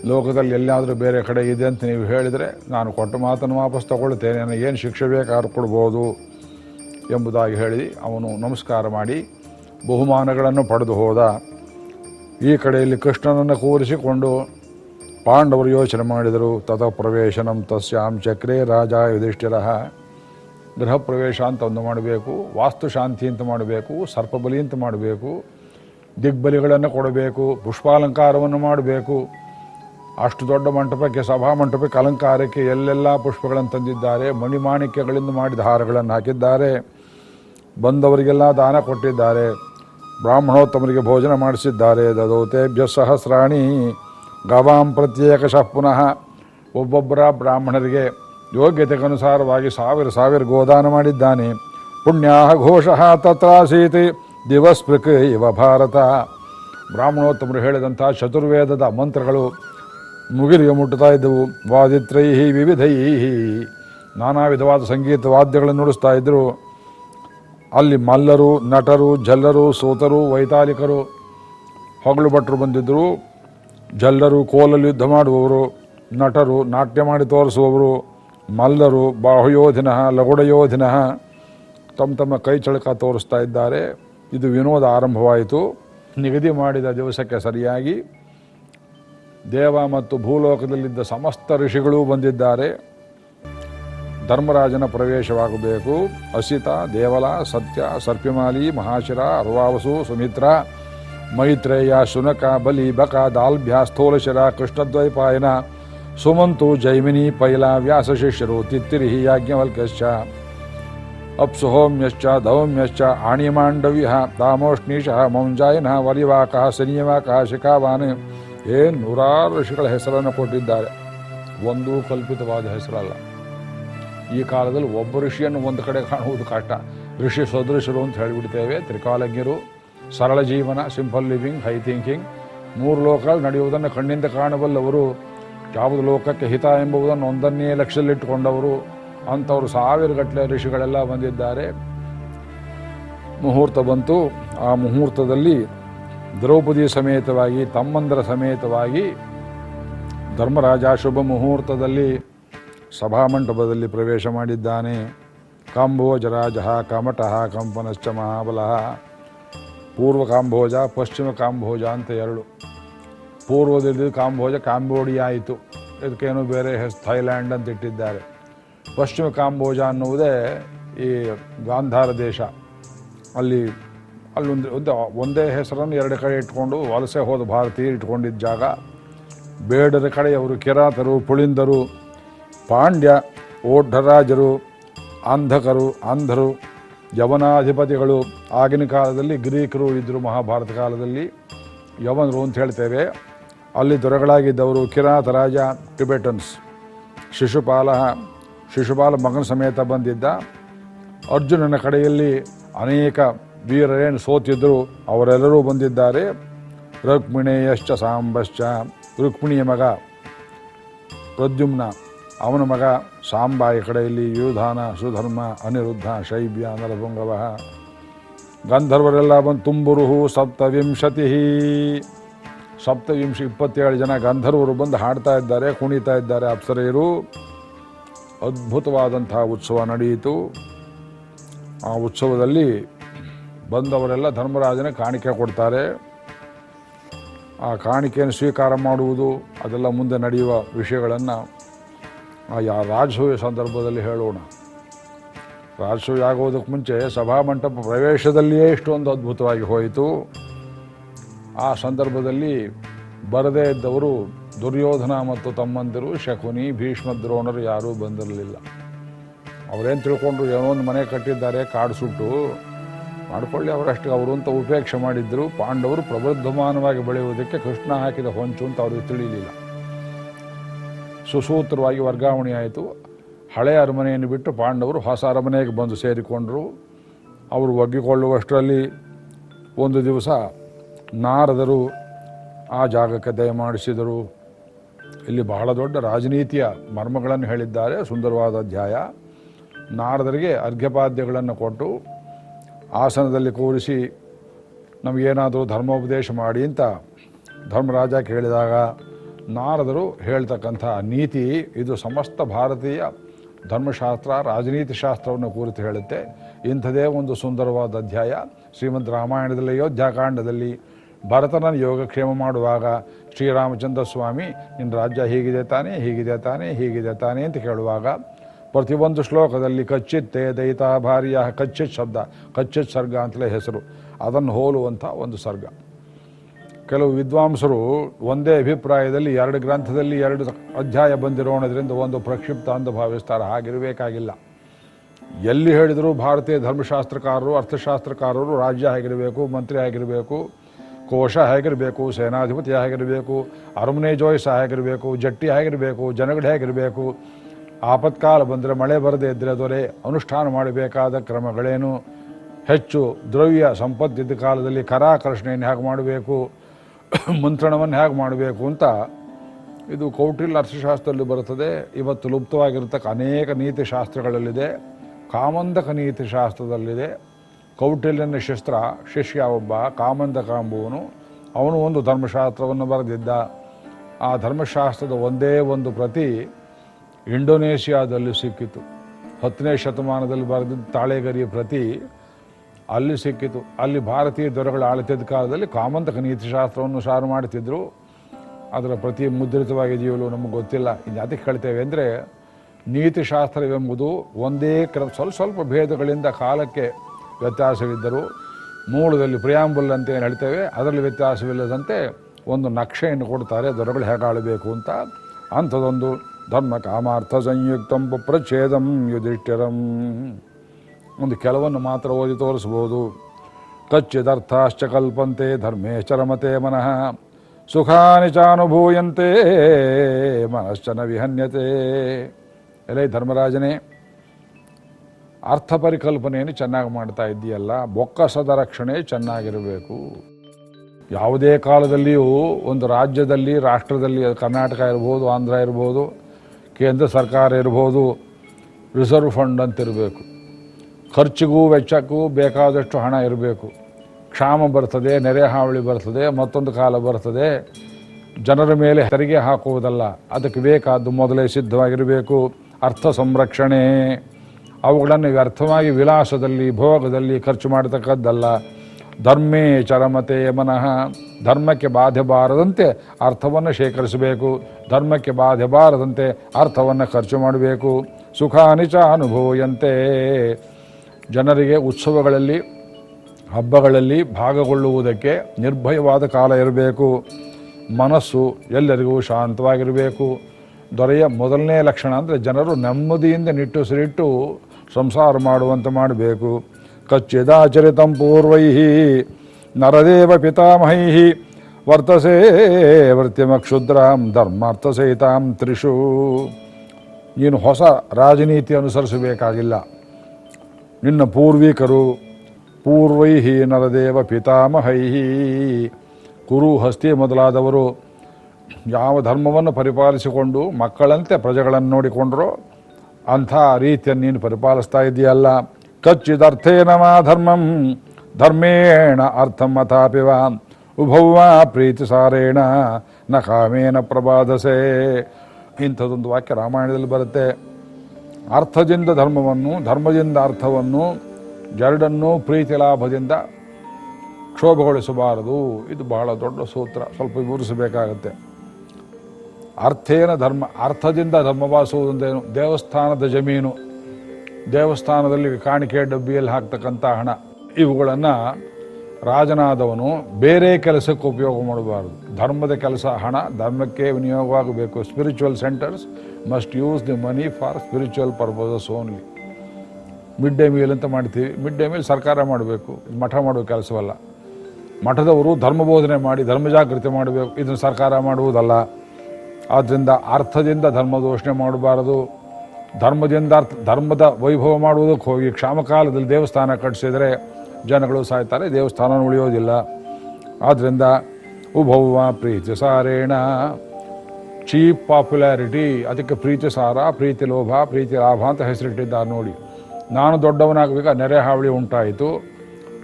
ಲೋಕದಲ್ಲಿ ಎಲ್ಲಾದರೂ ಬೇರೆ ಕಡೆ ಇದೆ ಅಂತ ನೀವು ಹೇಳಿದರೆ ನಾನು ಕೊಟ್ಟ ಮಾತನ್ನು ವಾಪಸ್ ತಗೊಳ್ತೇನೆ ನನಗೆ ಏನು ಶಿಕ್ಷೆ ಬೇಕಾದ್ರೂ ಕೊಡ್ಬೋದು ಎಂಬುದಾಗಿ ಹೇಳಿ ಅವನು ನಮಸ್ಕಾರ ಮಾಡಿ ಬಹುಮಾನಗಳನ್ನು ಪಡೆದು ಹೋದ. ಈ ಕಡೆಯಲ್ಲಿ ಕೃಷ್ಣನನ್ನು ಕೂರಿಸಿಕೊಂಡು ಪಾಂಡವರು ಯೋಚನೆ ಮಾಡಿದರು. ತತ ಪ್ರವೇಶನಂ ತಸ್ಯಾಂ ಚಕ್ರೇ ರಾಜ ಯುಧಿಷ್ಠಿರ. ಗೃಹ ಪ್ರವೇಶ ಅಂತ ಒಂದು ಮಾಡಬೇಕು ವಾಸ್ತುಶಾಂತಿ ಅಂತ ಮಾಡಬೇಕು, ಸರ್ಪಬಲಿ ಅಂತ ಮಾಡಬೇಕು ದಿಗ್ಬಲಿಗಳನ್ನು ಕೊಡಬೇಕು, ಪುಷ್ಪಾಲಂಕಾರವನ್ನು ಮಾಡಬೇಕು. ಅಷ್ಟು ದೊಡ್ಡ ಮಂಟಪಕ್ಕೆ, ಸಭಾ ಮಂಟಪಕ್ಕೆ, ಅಲಂಕಾರಕ್ಕೆ ಎಲ್ಲೆಲ್ಲ ಪುಷ್ಪಗಳನ್ನು ತಂದಿದ್ದಾರೆ. ಮಣಿಮಾಣಿಕ್ಯಗಳಿಂದ ಮಾಡಿದ ಹಾರಗಳನ್ನು ಹಾಕಿದ್ದಾರೆ. ಬಂದವರಿಗೆಲ್ಲ ದಾನ ಕೊಟ್ಟಿದ್ದಾರೆ. ಬ್ರಾಹ್ಮಣೋತ್ತಮರಿಗೆ ಭೋಜನ ಮಾಡಿಸಿದ್ದಾರೆ. ದದೋತೇಭ್ಯ ಸಹಸ್ರಾಣಿ ಗವಾಂ ಪ್ರತ್ಯೇಕಶಃ ಪುನಃ ಒಬ್ಬೊಬ್ಬರ ಬ್ರಾಹ್ಮಣರಿಗೆ ಯೋಗ್ಯತೆಗನುಸಾರವಾಗಿ ಸಾವಿರ ಸಾವಿರ ಗೋದಾನ ಮಾಡಿದ್ದಾನೆ. ಪುಣ್ಯಾ ಘೋಷ ತತ್ರಾಸೀತ್. ದಿವಸ್ಪೃಕ್ ಇವ ಭಾರತ. ಬ್ರಾಹ್ಮಣೋತ್ತಮರು ಹೇಳಿದಂಥ ಚತುರ್ವೇದದ ಮಂತ್ರಗಳು ಮುಗಿಲಿಗೆ ಮುಟ್ಟುತ್ತಾ ಇದ್ದವು. ವಾದಿತ್ರೈ ವಿವಿಧೈ ನಾನಾ ವಿಧವಾದ ಸಂಗೀತ ವಾದ್ಯಗಳನ್ನು ನುಡಿಸ್ತಾ ಇದ್ದರು. ಅಲ್ಲಿ ಮಲ್ಲರು, ನಟರು ಜಲ್ಲರು ಸೋತರು, ವೈತಾಲಿಕರು ಹೊಗಳು ಭಟ್ರು ಬಂದಿದ್ದರು. ಜಲ್ಲರು ಕೋಲಲ್ಲಿ ಯುದ್ಧ ಮಾಡುವವರು, ನಟರು ನಾಟ್ಯ ಮಾಡಿ ತೋರಿಸುವವರು, ಮಲ್ಲರು ಬಾಹುಯೋಧಿನಃ ಲಗುಡಯೋಧಿನಃ ತಮ್ಮ ತಮ್ಮ ಕೈ ಚಳಕ ತೋರಿಸ್ತಾ ಇದ್ದಾರೆ. ಇದು ವಿನೋದ ಆರಂಭವಾಯಿತು. ನಿಗದಿ ಮಾಡಿದ ದಿವಸಕ್ಕೆ ಸರಿಯಾಗಿ ದೇವ ಮತ್ತು ಭೂಲೋಕದಲ್ಲಿದ್ದ ಸಮಸ್ತ ಋಷಿಗಳೂ ಬಂದಿದ್ದಾರೆ. ಧರ್ಮರಾಜನ ಪ್ರವೇಶವಾಗಬೇಕು. ಅಸಿತ, ದೇವಲ, ಸತ್ಯ, ಸರ್ಪಿಮಾಲಿ, ಮಹಾಶಿರ, ಅರ್ವಾವಸು, ಸುಮಿತ್ರ, ಮೈತ್ರೇಯ, ಶುನಕ, ಬಲಿ, ಬಕ, ದಾಲ್ಭ್ಯ, ಸ್ಥೂಲಶಿರ, ಕೃಷ್ಣದ್ವೈಪಾಯನ, ಸುಮಂತು, ಜೈಮಿನಿ, ಪೈಲ ವ್ಯಾಸಶಿಷ್ಯರು ತಿತ್ತಿರಿಹಿ ಯಾಜ್ಞವಲ್ಕಶ್ಚ ಅಪ್ಸುಹೋಮ್ಯಶ್ಚ ದೌಮ್ಯಶ್ಚ ಆಣಿಮಾಂಡವ್ಯ ತಾಮೋಷ್ಣೀಶಃ ಮೌಂಜಾಯನ ವರಿವಾಕ ಸನಿಯವಾಕ ಶಿಖಾವಾನೆ ಏನು ನೂರಾರು ಋಷಿಗಳ ಹೆಸರನ್ನು ಕೊಟ್ಟಿದ್ದಾರೆ. ಒಂದೂ ಕಲ್ಪಿತವಾದ ಹೆಸರಲ್ಲ. ಈ ಕಾಲದಲ್ಲಿ ಒಬ್ಬ ಋಷಿಯನ್ನು ಒಂದು ಕಡೆ ಕಾಣುವುದು ಕಷ್ಟ. ಋಷಿ ಸದೃಶರು ಅಂತ ಹೇಳಿಬಿಡ್ತೇವೆ, ತ್ರಿಕಾಲಜ್ಞರು, ಸರಳ ಜೀವನ, ಸಿಂಪಲ್ ಲಿವಿಂಗ್, ಹೈ ಥಿಂಕಿಂಗ್. ಮೂರು ಲೋಕಗಳು ನಡೆಯುವುದನ್ನು ಕಣ್ಣಿಂದ ಕಾಣಬಲ್ಲವರು, ಯಾವುದು ಲೋಕಕ್ಕೆ ಹಿತ ಎಂಬುದನ್ನು ಒಂದನ್ನೇ ಲಕ್ಷ್ಯದಲ್ಲಿಟ್ಟುಕೊಂಡವರು ಅಂಥವರು ಸಾವಿರಗಟ್ಟಲೆ ಋಷಿಗಳೆಲ್ಲ ಬಂದಿದ್ದಾರೆ. ಮುಹೂರ್ತ ಬಂತು. ಆ ಮುಹೂರ್ತದಲ್ಲಿ ದ್ರೌಪದಿ ಸಮೇತವಾಗಿ, ತಮ್ಮಂದರ ಸಮೇತವಾಗಿ ಧರ್ಮರಾಜ ಶುಭ ಮುಹೂರ್ತದಲ್ಲಿ ಸಭಾಮಂಟಪದಲ್ಲಿ ಪ್ರವೇಶ ಮಾಡಿದ್ದಾನೆ. ಕಾಂಬೋಜರಾಜ ಕಮಟಃ, ಕಂಪನಶ್ಚ ಮಹಾಬಲಃ, ಪೂರ್ವ ಕಾಂಬೋಜ ಪಶ್ಚಿಮ ಕಾಂಬೋಜ ಅಂತ ಎರಡು. ಪೂರ್ವದಲ್ಲಿ ಕಾಂಬೋಜ ಕಾಂಬೋಡಿಯಾ ಆಯಿತು ಇದಕ್ಕೇನು ಬೇರೆ ಹೆಸ್ ಥೈಲ್ಯಾಂಡ್ ಅಂತ ಇಟ್ಟಿದ್ದಾರೆ. ಪಶ್ಚಿಮ ಕಾಂಬೋಜ ಅನ್ನುವುದೇ ಈ ಗಾಂಧಾರ ದೇಶ. ಅಲ್ಲಿ ಅಲ್ಲೊಂದು, ಒಂದು ಹೆಸರನ್ನು ಎರಡು ಕಡೆ ಇಟ್ಕೊಂಡು ವಲಸೆ ಹೋದ ಭಾರತೀಯರು ಇಟ್ಕೊಂಡಿದ್ದ ಜಾಗ. ಬೇಡರ ಕಡೆಯವರು ಕಿರಾತರು, ಪುಳಿಂದರು, ಪಾಂಡ್ಯ ಓಢರಾಜರು ಅಂಧಕರು, ಅಂಧರು, ಯವನಾಧಿಪತಿಗಳು. ಆಗಿನ ಕಾಲದಲ್ಲಿ ಗ್ರೀಕರು ಇದ್ದರು ಮಹಾಭಾರತ ಕಾಲದಲ್ಲಿ. ಯವನರು ಅಂತ ಹೇಳ್ತೇವೆ. ಅಲ್ಲಿ ದೊರೆಗಳಾಗಿದ್ದವರು ಕಿರಾತ ರಾಜ, ಟಿಬೆಟನ್ಸ್. ಶಿಶುಪಾಲ ಶಿಶುಪಾಲ ಮಗನ ಸಮೇತ ಬಂದಿದ್ದ. ಅರ್ಜುನನ ಕಡೆಯಲ್ಲಿ ಅನೇಕ ವೀರರೇನು ಸೋತಿದ್ದರು ಅವರೆಲ್ಲರೂ ಬಂದಿದ್ದಾರೆ. ರುಕ್ಮಿಣೇಯಶ್ಚ ಸಾಂಬಶ್ಚ, ರುಕ್ಮಿಣಿಯ ಮಗ ಪ್ರದ್ಯುಮ್ನ, ಅವನ ಮಗ ಸಾಂಬ ಕಡೆಯಲ್ಲಿ ಯುಧಾನ, ಸುಧರ್ಮ, ಅನಿರುದ್ಧ, ಶೈಬ್ಯ ನಲಭುಂಗವ ಗಂಧರ್ವರೆಲ್ಲ ಬಂದು ತುಂಬುರುಹು ಸಪ್ತವಿಂಶತಿ. ಸಪ್ತವಿಂಶ ಇಪ್ಪತ್ತೇಳು ಜನ ಗಂಧರ್ವರು ಬಂದು ಹಾಡ್ತಾ ಇದ್ದಾರೆ, ಕುಣಿತಾ ಇದ್ದಾರೆ ಅಪ್ಸರೆಯರು. ಅದ್ಭುತವಾದಂತಹ ಉತ್ಸವ ನಡೆಯಿತು. ಆ ಉತ್ಸವದಲ್ಲಿ ಬಂದವರೆಲ್ಲ ಧರ್ಮರಾಜನ ಕಾಣಿಕೆ ಕೊಡ್ತಾರೆ. ಆ ಕಾಣಿಕೆಯನ್ನು ಸ್ವೀಕಾರ ಮಾಡುವುದು, ಅದೆಲ್ಲ ಮುಂದೆ ನಡೆಯುವ ವಿಷಯಗಳನ್ನು ಆ ರಾಜಸೂಯ ಸಂದರ್ಭದಲ್ಲಿ ಹೇಳೋಣ. ರಾಜಸೂಯ ಆಗೋದಕ್ಕೆ ಮುಂಚೆ ಸಭಾಮಂಟಪ ಪ್ರವೇಶದಲ್ಲಿಯೇ ಇಷ್ಟೊಂದು ಅದ್ಭುತವಾಗಿ ಹೋಯಿತು. ಆ ಸಂದರ್ಭದಲ್ಲಿ ಬರದೇ ಇದ್ದವರು ದುರ್ಯೋಧನ ಮತ್ತು ತಮ್ಮಂದಿರು ಶಕುನಿ ಭೀಷ್ಮ ದ್ರೋಣರು ಯಾರೂ ಬಂದಿರಲಿಲ್ಲ. ಅವರೇನು ತಿಳ್ಕೊಂಡ್ರು, ಏನೋ ಒಂದು ಮನೆ ಕಟ್ಟಿದ್ದಾರೆ, ಕಾಡು ಸುಟ್ಟು. ಮಾಡ್ಕೊಳ್ಳಿ ಅವರಷ್ಟು, ಅವರು ಅಂತ ಉಪೇಕ್ಷೆ ಮಾಡಿದ್ದರು ಪಾಂಡವರು ಪ್ರಬುದ್ಧಮಾನವಾಗಿ ಬೆಳೆಯುವುದಕ್ಕೆ ಕೃಷ್ಣ ಹಾಕಿದ ಹೊಂಚು ಅಂತ ಅವ್ರಿಗೆ ತಿಳಿಯಲಿಲ್ಲ ಸುಸೂತ್ರವಾಗಿ ವರ್ಗಾವಣೆಯಾಯಿತು ಹಳೆಯ ಅರಮನೆಯನ್ನು ಬಿಟ್ಟು ಪಾಂಡವರು ಹೊಸ ಅರಮನೆಗೆ ಬಂದು ಸೇರಿಕೊಂಡರು. ಅವರು ಒಗ್ಗಿಕೊಳ್ಳುವಷ್ಟರಲ್ಲಿ ಒಂದು ದಿವಸ ನಾರದರು ಆ ಜಾಗಕ್ಕೆ ದಯಮಾಡಿಸಿದರು. ಇಲ್ಲಿ ಬಹಳ ದೊಡ್ಡ ರಾಜನೀತಿಯ ಮರ್ಮಗಳನ್ನು ಹೇಳಿದ್ದಾರೆ. ಸುಂದರವಾದ ಅಧ್ಯಾಯ. ನಾರದರಿಗೆ ಅರ್ಘ್ಯಪಾದ್ಯಗಳನ್ನು ಕೊಟ್ಟು ಆಸನದಲ್ಲಿ ಕೂರಿಸಿ ನಮಗೇನಾದರೂ ಧರ್ಮೋಪದೇಶ ಮಾಡಿ ಅಂತ ಧರ್ಮರಾಜ ಕೇಳಿದಾಗ ನಾರದರು ಹೇಳ್ತಕ್ಕಂಥ ನೀತಿ ಇದು ಸಮಸ್ತ ಭಾರತೀಯ ಧರ್ಮಶಾಸ್ತ್ರ, ರಾಜನೀತಿ ಶಾಸ್ತ್ರವನ್ನು ಕುರಿತು ಹೇಳುತ್ತೆ. ಇಂಥದೇ ಒಂದು ಸುಂದರವಾದ ಅಧ್ಯಾಯ. ಶ್ರೀಮಂತ ರಾಮಾಯಣದಲ್ಲಿ, ಅಯೋಧ್ಯಾಕಾಂಡದಲ್ಲಿ ಭರತನ ಯೋಗಕ್ಷೇಮ ಮಾಡುವಾಗ ಶ್ರೀರಾಮಚಂದ್ರ ಸ್ವಾಮಿ, ನಿನ್ನ ರಾಜ್ಯ ಹೀಗಿದೆ ತಾನೇ ಹೀಗಿದೆ ತಾನೇ ಹೀಗಿದೆ ತಾನೇ ಅಂತ ಕೇಳುವಾಗ ಪ್ರತಿಯೊಂದು ಶ್ಲೋಕದಲ್ಲಿ ಕಚ್ಚಿತ್ತೆ ದೈತ ಭಾರ್ಯ ಕಚ್ಚಿತ್ ಶಬ್ದ, ಕಚ್ಚಿತ್ ಸರ್ಗ ಅಂತಲೇ ಹೆಸರು. ಅದನ್ನು ಹೋಲುವಂಥ ಒಂದು ಸರ್ಗ. ಕೆಲವು ವಿದ್ವಾಂಸರು ಒಂದೇ ಅಭಿಪ್ರಾಯದಲ್ಲಿ ಎರಡು ಗ್ರಂಥದಲ್ಲಿ ಎರಡು ಅಧ್ಯಾಯ ಬಂದಿರೋಣದ್ರಿಂದ ಒಂದು ಪ್ರಕ್ಷಿಪ್ತ ಅಂದು ಭಾವಿಸ್ತಾರೆ ಹಾಗಿರಬೇಕಾಗಿಲ್ಲ. ಎಲ್ಲಿ ಹೇಳಿದರೂ ಭಾರತೀಯ ಧರ್ಮಶಾಸ್ತ್ರಕಾರರು, ಅರ್ಥಶಾಸ್ತ್ರಕಾರರು ರಾಜ್ಯ ಆಗಿರಬೇಕು, ಮಂತ್ರಿ ಹೇಗಿರಬೇಕು ಕೋಶ ಹೇಗಿರಬೇಕು, ಸೇನಾಧಿಪತಿ ಹೇಗಿರಬೇಕು, ಅರಮನೆ ಜೋಯಿಸ ಹೇಗಿರಬೇಕು, ಜಟ್ಟಿ ಹೇಗಿರಬೇಕು ಜನಗಳು ಹೇಗಿರಬೇಕು, ಆಪತ್ಕಾಲ ಬಂದರೆ ಮಳೆ ಬರದೇ ಇದ್ದರೆ ದೊರೆ ಅನುಷ್ಠಾನ ಮಾಡಬೇಕಾದ ಕ್ರಮಗಳೇನು? ಹೆಚ್ಚು ದ್ರವ್ಯ ಸಂಪತ್ತಿದ್ದ ಕಾಲದಲ್ಲಿ ಕರಾಕರ್ಷಣೆಯನ್ನು ಹೇಗೆ ಮಾಡಬೇಕು? ಮಂತ್ರಣವನ್ನು ಹೇಗೆ ಮಾಡಬೇಕು ಅಂತ ಇದು ಕೌಟಿಲ್ಯ ಅರ್ಥಶಾಸ್ತ್ರದಲ್ಲಿ ಬರುತ್ತದೆ. ಇವತ್ತು ಲುಪ್ತವಾಗಿರತಕ್ಕ ಅನೇಕ ನೀತಿಶಾಸ್ತ್ರಗಳಲ್ಲಿದೆ. ಕಾಮಂದಕ ನೀತಿಶಾಸ್ತ್ರದಲ್ಲಿದೆ. ಕೌಟಿಲ್ಯನ ಶಸ್ತ್ರ ಶಿಷ್ಯ ಒಬ್ಬ ಕಾಮಂದ ಕಾಂಬುವನು. ಅವನು ಒಂದು ಧರ್ಮಶಾಸ್ತ್ರವನ್ನು ಬರೆದಿದ್ದ. ಆ ಧರ್ಮಶಾಸ್ತ್ರದ ಒಂದೇ ಒಂದು ಪ್ರತಿ ಇಂಡೋನೇಷಿಯಾದಲ್ಲಿ ಸಿಕ್ಕಿತು. ಹತ್ತನೇ ಶತಮಾನದಲ್ಲಿ ಬರೆದಿದ್ದ ತಾಳೆಗರಿಯ ಪ್ರತಿ ಅಲ್ಲಿ ಸಿಕ್ಕಿತು. ಅಲ್ಲಿ ಭಾರತೀಯ ದೊರೆಗಳು ಆಳ್ತಿದ್ದ ಕಾಲದಲ್ಲಿ ಕಾಮಂತಕ ನೀತಿಶಾಸ್ತ್ರವನ್ನು ಸಾರು ಮಾಡುತ್ತಿದ್ದರು ಅದರ ಪ್ರತಿ ಮುದ್ರಿತವಾಗಿದೆಯಲ್ಲೂ ನಮಗೆ ಗೊತ್ತಿಲ್ಲ. ಇದು ಅದಕ್ಕೆ ಹೇಳ್ತೇವೆ ಅಂದರೆ ನೀತಿಶಾಸ್ತ್ರವೆಂಬುದು ಒಂದೇ ಕ್ರಮ ಸ್ವಲ್ಪ ಸ್ವಲ್ಪ ಭೇದಗಳಿಂದ ಕಾಲಕ್ಕೆ ವ್ಯತ್ಯಾಸವಿದ್ದರೂ ಮೂಲದಲ್ಲಿ ಪ್ರಿಯಾಂಬುಲ್ ಅಂತ ಏನು ಹೇಳ್ತೇವೆ, ಅದರಲ್ಲಿ ವ್ಯತ್ಯಾಸವಿಲ್ಲದಂತೆ ಒಂದು ನಕ್ಷೆಯನ್ನು ಕೊಡ್ತಾರೆ, ದೊರೆಗಳು ಹೇಗಾಳಬೇಕು ಅಂತ. ಅಂಥದೊಂದು ಧರ್ಮ ಕಾಮಾರ್ಥ ಸಂಯುಕ್ತಂ ಪ್ರಚ್ಛೇದಂ ಯುಧಿಷ್ಠಿರಂ. ಒಂದು ಕೆಲವನ್ನು ಮಾತ್ರ ಓದಿ ತೋರಿಸ್ಬೋದು ಕಚ್ಚಿದರ್ಥಾಶ್ಚ ಕಲ್ಪಂತೆ ಧರ್ಮೇ ಚರಮತೆ ಮನಃ. ಸುಖಾನಿ ಚಾನುಭೂಯಂತೆ ಮನಶ್ಚನ ವಿಹನ್ಯತೆ. ಎಲೈ ಧರ್ಮರಾಜನೇ ಅರ್ಥ ಪರಿಕಲ್ಪನೆಯನ್ನು ಚೆನ್ನಾಗಿ ಮಾಡ್ತಾ ಇದ್ದೀಯಲ್ಲ, ಬೊಕ್ಕಸದ ರಕ್ಷಣೆ ಚೆನ್ನಾಗಿರಬೇಕು. ಯಾವುದೇ ಕಾಲದಲ್ಲಿಯೂ ಒಂದು ರಾಜ್ಯದಲ್ಲಿ, ರಾಷ್ಟ್ರದಲ್ಲಿ ಕರ್ನಾಟಕ ಇರ್ಬೋದು, ಆಂಧ್ರ ಇರ್ಬೋದು, ಕೇಂದ್ರ ಸರ್ಕಾರ ಇರ್ಬೋದು, ರಿಸರ್ವ್ ಫಂಡ್ ಅಂತಿರಬೇಕು. ಖರ್ಚಿಗೂ ವೆಚ್ಚಕ್ಕೂ ಬೇಕಾದಷ್ಟು ಹಣ ಇರಬೇಕು. ಕ್ಷಾಮ ಬರ್ತದೆ, ನೆರೆ ಹಾವಳಿ ಬರ್ತದೆ, ಮತ್ತೊಂದು ಕಾಲ ಬರ್ತದೆ. ಜನರ ಮೇಲೆ ತೆರಿಗೆ ಹಾಕುವುದಲ್ಲ, ಅದಕ್ಕೆ ಬೇಕಾದ್ದು ಮೊದಲೇ ಸಿದ್ಧವಾಗಿರಬೇಕು. ಅರ್ಥ ಸಂರಕ್ಷಣೆ. ಅವುಗಳನ್ನು ವ್ಯರ್ಥವಾಗಿ ವಿಲಾಸದಲ್ಲಿ ಭೋಗದಲ್ಲಿ ಖರ್ಚು ಮಾಡತಕ್ಕದ್ದಲ್ಲ. ಧರ್ಮೇ ಚರಮತೆ ಮನಃ. ಧರ್ಮಕ್ಕೆ ಬಾಧೆ ಬಾರದಂತೆ ಅರ್ಥವನ್ನು ಶೇಖರಿಸಬೇಕು. ಧರ್ಮಕ್ಕೆ ಬಾಧೆ ಬಾರದಂತೆ ಅರ್ಥವನ್ನು ಖರ್ಚು ಮಾಡಬೇಕು. ಸುಖಾನಿಚ ಅನುಭವಯಂತೆ ಜನರಿಗೆ ಉತ್ಸವಗಳಲ್ಲಿ, ಹಬ್ಬಗಳಲ್ಲಿ ಭಾಗಗೊಳ್ಳುವುದಕ್ಕೆ ನಿರ್ಭಯವಾದ ಕಾಲ ಇರಬೇಕು. ಮನಸ್ಸು ಎಲ್ಲರಿಗೂ ಶಾಂತವಾಗಿರಬೇಕು. ದೊರೆಯ ಮೊದಲನೇ ಲಕ್ಷಣ ಅಂದರೆ ಜನರು ನೆಮ್ಮದಿಯಿಂದ ನಿಟ್ಟುಸಿರಿಟ್ಟು ಸಂಸಾರ ಮಾಡುವಂತೆ ಮಾಡಬೇಕು. ಕಚ್ಚಿದಾಚರಿತಂ ಪೂರ್ವೈ ನರದೇವ ಪಿತಾಮಹೈ ವರ್ತಸೇ ಧರ್ಮಾರ್ಥ ಸಹಿತಾಂ ತ್ರಿಷು. ನೀನು ಹೊಸ ರಾಜನೀತಿ ಅನುಸರಿಸಬೇಕಾಗಿಲ್ಲ. ನಿನ್ನ ಪೂರ್ವಿಕರು ಪೂರ್ವೈ ನರದೇವ ಪಿತಾಮಹೈ ಕುರು ಹಸ್ತಿ ಮೊದಲಾದವರು ಯಾವ ಧರ್ಮವನ್ನು ಪರಿಪಾಲಿಸಿಕೊಂಡು ಮಕ್ಕಳಂತೆ ಪ್ರಜೆಗಳನ್ನು ನೋಡಿಕೊಂಡ್ರೋ ಅಂಥ ರೀತಿಯನ್ನು ನೀನು ಪರಿಪಾಲಿಸ್ತಾ ಇದೆಯಲ್ಲ? ಕಚ್ಚಿದರ್ಥೇನ ಮಾ ಧರ್ಮಂ, ಧರ್ಮೇಣ ಅರ್ಥಂ ಅಥಾಪಿವ. ಉಭವ್ವ ಪ್ರೀತಿ ಸಾರೇಣ, ನ ಕಾಮೇನ ಪ್ರಬಾದಸೆ ಇಂಥದ್ದೊಂದು ವಾಕ್ಯ ರಾಮಾಯಣದಲ್ಲಿ ಬರುತ್ತೆ. ಅರ್ಥದಿಂದ ಧರ್ಮವನ್ನು, ಧರ್ಮದಿಂದ ಅರ್ಥವನ್ನು, ಜರಡನ್ನು ಪ್ರೀತಿ ಲಾಭದಿಂದ ಕ್ಷೋಭಗೊಳಿಸಬಾರದು. ಇದು ಬಹಳ ದೊಡ್ಡ ಸೂತ್ರ. ಸ್ವಲ್ಪ ವಿವರಿಸಬೇಕಾಗತ್ತೆ. ಅರ್ಥೇನ ಧರ್ಮ, ಅರ್ಥದಿಂದ ಧರ್ಮವಾಸುವುದಂದೇನು ದೇವಸ್ಥಾನದ ಜಮೀನು, ದೇವಸ್ಥಾನದಲ್ಲಿ ಕಾಣಿಕೆ ಡಬ್ಬಿಯಲ್ಲಿ ಹಾಕ್ತಕ್ಕಂಥ ಹಣ. ಇವುಗಳನ್ನು ರಾಜನಾದವನು ಬೇರೆ ಕೆಲಸಕ್ಕೆ ಉಪಯೋಗ ಮಾಡಬಾರ್ದು. ಧರ್ಮದ ಕೆಲಸ ಹಣ, ಧರ್ಮಕ್ಕೆ ವಿನಿಯೋಗವಾಗಬೇಕು. Spiritual centres must use the money for spiritual purposes only mid day meal ಅಂತ ಮಾಡ್ತೀವಿ. ಮಿಡ್ ಡೇ ಮೀಲ್ ಸರ್ಕಾರ ಮಾಡಬೇಕು. ಮಠ ಮಾಡೋ ಕೆಲಸವಲ್ಲ. ಮಠದವರು ಧರ್ಮ ಬೋಧನೆ ಮಾಡಿ, ಧರ್ಮ ಜಾಗೃತಿ ಮಾಡಬೇಕು. ಇದನ್ನು ಸರ್ಕಾರ ಮಾಡುವುದಲ್ಲ. ಆದ್ದರಿಂದ ಅರ್ಥದಿಂದ ಧರ್ಮ ದೋಷಣೆ ಮಾಡಬಾರದು. ಧರ್ಮದಿಂದ ಅರ್ಥ, ಧರ್ಮದ ವೈಭವ ಮಾಡುವುದಕ್ಕೆ ಹೋಗಿ ಕ್ಷಾಮಕಾಲದಲ್ಲಿ ದೇವಸ್ಥಾನ ಕಟ್ಟಿಸಿದರೆ ಜನಗಳು ಸಾಯ್ತಾರೆ ದೇವಸ್ಥಾನ ಉಳಿಯೋದಿಲ್ಲ. ಆದ್ದರಿಂದ ಉಭವ ಪ್ರೀತಿ ಸಾರೇಣ ಚೀಪ್ ಪಾಪ್ಯುಲಾರಿಟಿ, ಅದಕ್ಕೆ ಪ್ರೀತಿ ಸಾರ ಪ್ರೀತಿ ಲೋಭ, ಪ್ರೀತಿ ಲಾಭ ಅಂತ ಹೆಸರಿಟ್ಟಿದ್ದಾರೆ ನೋಡಿ. ನಾನು ದೊಡ್ಡವನಾಗಬೇಕಾ? ನೆರೆ ಹಾವಳಿ ಉಂಟಾಯಿತು.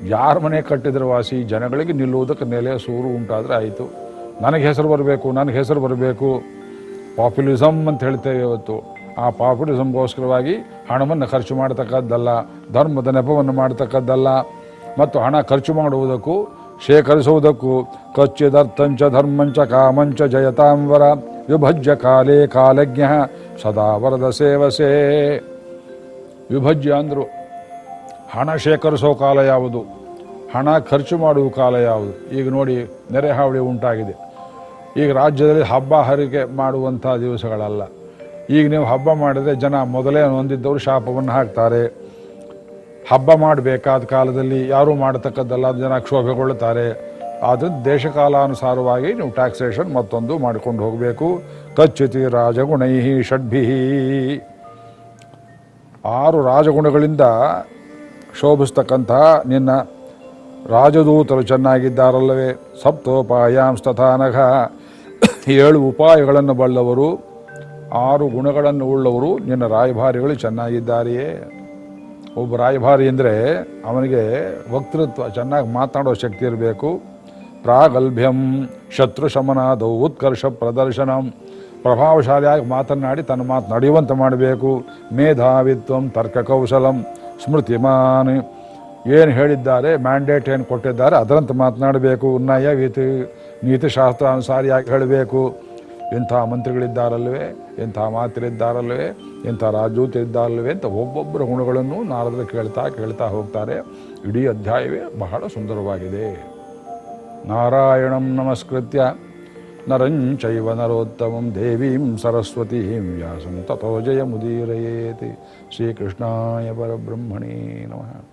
ಯಾರ ಮನೆ ಕಟ್ಟಿದ್ರೆ ವಾಸಿ? ಜನಗಳಿಗೆ ನಿಲ್ಲುವುದಕ್ಕೆ ನೆಲೆ ಸೂರು ಉಂಟಾದರೆ ಆಯಿತು. ನನಗೆ ಹೆಸರು ಬರಬೇಕು, ನನಗೆ ಹೆಸರು ಬರಬೇಕು. ಪಾಪ್ಯುಲಿಸಮ್ ಅಂತ ಹೇಳ್ತೇವೆ ಇವತ್ತು. ಆ ಪಾಪ್ಯುಲಿಸಮ್ಗೋಸ್ಕರವಾಗಿ ಹಣವನ್ನು ಖರ್ಚು ಮಾಡತಕ್ಕದ್ದಲ್ಲ, ಧರ್ಮದ ನೆಪವನ್ನು ಮಾಡತಕ್ಕದ್ದಲ್ಲ, ಮತ್ತು ಹಣ ಖರ್ಚು ಮಾಡುವುದಕ್ಕೂ, ಶೇಖರಿಸುವುದಕ್ಕೂ, ಕಚ್ಚಿದರ್ಥಂಚ ಧರ್ಮಂಚ ಕಾಮಂಚ ಜಯತಾಂವರ ವಿಭಜ್ಯ ಕಾಲೇ ಕಾಲಜ್ಞ ಸದಾ ವರದ ಸೇವಸೇ. ವಿಭಜ್ಯ ಅಂದರು ಹಣ ಶೇಖರಿಸೋ ಕಾಲ ಯಾವುದು? ಹಣ ಖರ್ಚು ಮಾಡುವ ಕಾಲ ಯಾವುದು? ಈಗ ನೋಡಿ ನೆರೆ ಹಾವಳಿ ಉಂಟಾಗಿದೆ. ಈಗ ರಾಜ್ಯದಲ್ಲಿ ಹಬ್ಬ ಹರಿಕೆ ಮಾಡುವಂಥ ದಿವಸಗಳಲ್ಲ. ಈಗ ನೀವು ಹಬ್ಬ ಮಾಡಿದರೆ ಜನ ಮೊದಲೇ ಹೊಂದಿದ್ದವರು ಶಾಪವನ್ನು ಹಾಕ್ತಾರೆ. ಹಬ್ಬ ಮಾಡಬೇಕಾದ ಕಾಲದಲ್ಲಿ ಯಾರೂ ಮಾಡತಕ್ಕದ್ದಲ್ಲ ಜನ ಕ್ಷೋಭೆಗೊಳ್ಳುತ್ತಾರೆ. ಆದ್ದರಿಂದ ದೇಶಕಾಲಾನುಸಾರವಾಗಿ ನೀವು ಟ್ಯಾಕ್ಸೇಷನ್ ಮತ್ತೊಂದು ಮಾಡಿಕೊಂಡು ಹೋಗಬೇಕು. ಕಚ್ಚುತಿ ರಾಜಗುಣೈ ಷಡ್ಭಿ ಆರು ರಾಜಗುಣಗಳಿಂದ ಶೋಭಿಸ್ತಕ್ಕಂಥ ನಿನ್ನ ರಾಜದೂತರು ಚೆನ್ನಾಗಿದ್ದಾರಲ್ಲವೇ. ಸಪ್ತೋಪಾಯಾಂಸ್ತಥಾನಘ. ಏಳು ಉಪಾಯಗಳನ್ನು ಬಲ್ಲವರು, ಆರು ಗುಣಗಳನ್ನು ಉಳ್ಳವರು, ನಿನ್ನ ರಾಯಭಾರಿಗಳು ಚೆನ್ನಾಗಿದ್ದಾರೆಯೇ? ಒಬ್ಬ ರಾಯಭಾರಿ ಅಂದರೆ ಅವನಿಗೆ ವಕ್ತೃತ್ವ, ಚೆನ್ನಾಗಿ ಮಾತನಾಡೋ ಶಕ್ತಿ ಇರಬೇಕು. ಪ್ರಾಗಲ್ಭ್ಯಂ ಶತ್ರು ಶಮನಾದವು ಉತ್ಕರ್ಷ ಪ್ರದರ್ಶನಂ. ಪ್ರಭಾವಶಾಲಿಯಾಗಿ ಮಾತನಾಡಿ ತನ್ನ ಮಾತು ನಡೆಯುವಂತೆ ಮಾಡಬೇಕು. ಮೇಧಾವಿತ್ವಂ ತರ್ಕ ಕೌಶಲಂ. ಸ್ಮೃತಿಮಾನ್ ಏನು ಹೇಳಿದ್ದಾರೆ, ಮ್ಯಾಂಡೇಟ್ ಏನು ಕೊಟ್ಟಿದ್ದಾರೆ, ಅದರಂತೆ ಮಾತನಾಡಬೇಕು. ನಯ ವೀತಿ ನೀತಿಶಾಸ್ತ್ರಾನುಸಾರಿಯಾಗಿ ಹೇಳಬೇಕು. ಇಂಥ ಮಂತ್ರಿಗಳಿದ್ದಾರಲ್ವೇ ಇಂಥ ಮಾತರಿದ್ದಾರಲ್ವೇ ಇಂಥ ರಾಜದೂತರಿದ್ದಾರಲ್ವೇ ಅಂತ ಒಬ್ಬೊಬ್ಬರ ಗುಣಗಳನ್ನು ನಾರದರು ಕೇಳ್ತಾ ಕೇಳ್ತಾ ಹೋಗ್ತಾರೆ. ಇಡೀ ಅಧ್ಯಾಯವೇ ಬಹಳ ಸುಂದರವಾಗಿದೆ. ನಾರಾಯಣಂ ನಮಸ್ಕೃತ್ಯ. ನರಂಚೈವ ನರೋತ್ತಮಂ ದೇವೀಂ ಸರಸ್ವತೀಂ ವ್ಯಾಸಂ ತಥೋ ಜಯಮುದೀರಯೇತಿ ಶ್ರೀಕೃಷ್ಣಾಯ ಪರಬ್ರಹ್ಮಣೇ ನಮಃ.